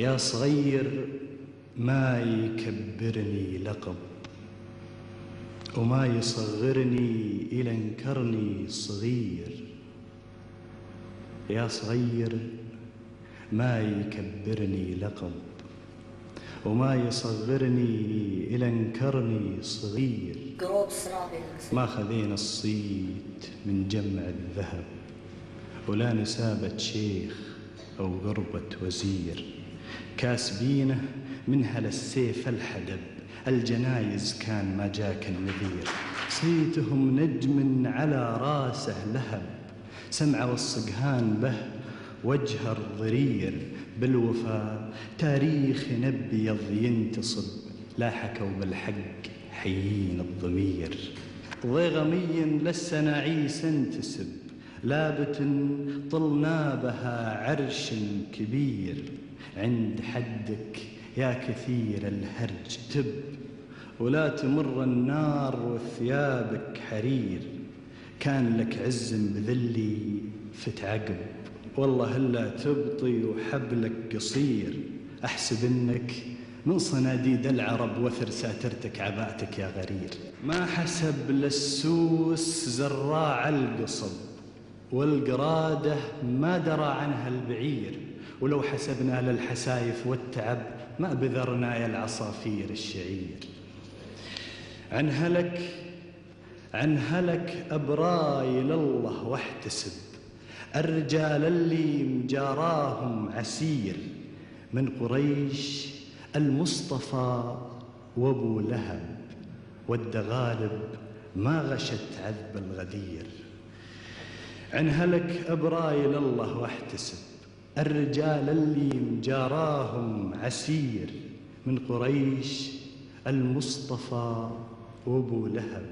يا صغير ما يكبرني لقب وما يصغرني إلى انكرني صغير. يا صغير ما يكبرني لقب وما يصغرني إلى انكرني صغير. ما خذينا الصيت من جمع الذهب ولا نسابة شيخ أو غربة وزير. كاسبينه من هل السيف الحدب الجنايز كان ما جاك النذير. صيتهم نجم على راسه لهب سمع والصقهان به وجه الضرير. بالوفاء تاريخ نبيض ينتصب لا حكوا بالحق حيين الضمير. ضيغمي لسنا عيسى تسب لابت طلنا بها عرش كبير. عند حدك يا كثير الهرج تب ولا تمر النار وثيابك حرير. كان لك عز بذلي فتعقب والله الا تبطي وحبلك قصير. أحسب إنك من صناديد العرب وثر ساترتك عباتك يا غرير. ما حسب للسوس زراع القصب والقرادة ما درى عنها البعير. ولو حسبنا للحسايف والتعب ما بذرنا يا العصافير الشعير. عن هلك عن هلك أبراي لله واحتسب الرجال اللي مجاراهم عسير من قريش المصطفى وابو لهب والدغالب ما غشت عذب الغدير. عن هلك أبراي لله واحتسب الرجال اللي مجاراهم عسير من قريش المصطفى وابو لهب.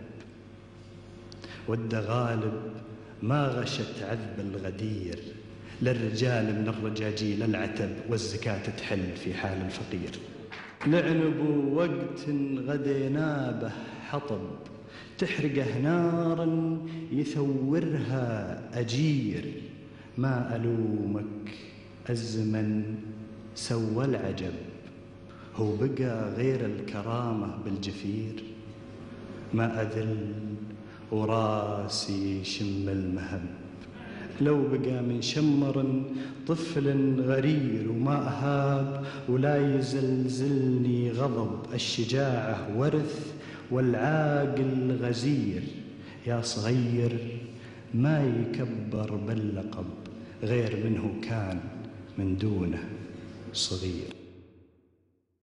والدغالب ما غشت عذب الغدير. للرجال من الرجاجيل العتب والزكاة تحل في حال الفقير. لعنب وقت غدينا به حطب. تحرقه نارا يثورها أجير. ما ألومك الزمن سوى العجب. هو بقى غير الكرامة بالجفير. ما أذل وراسي شم المهب. لو بقى من شمر طفل غرير وما أهاب ولا يزلزلني غضب الشجاعة ورث والعاقل غزير. يا صغير ما يكبر باللقب غير منه كان من دونه صغير.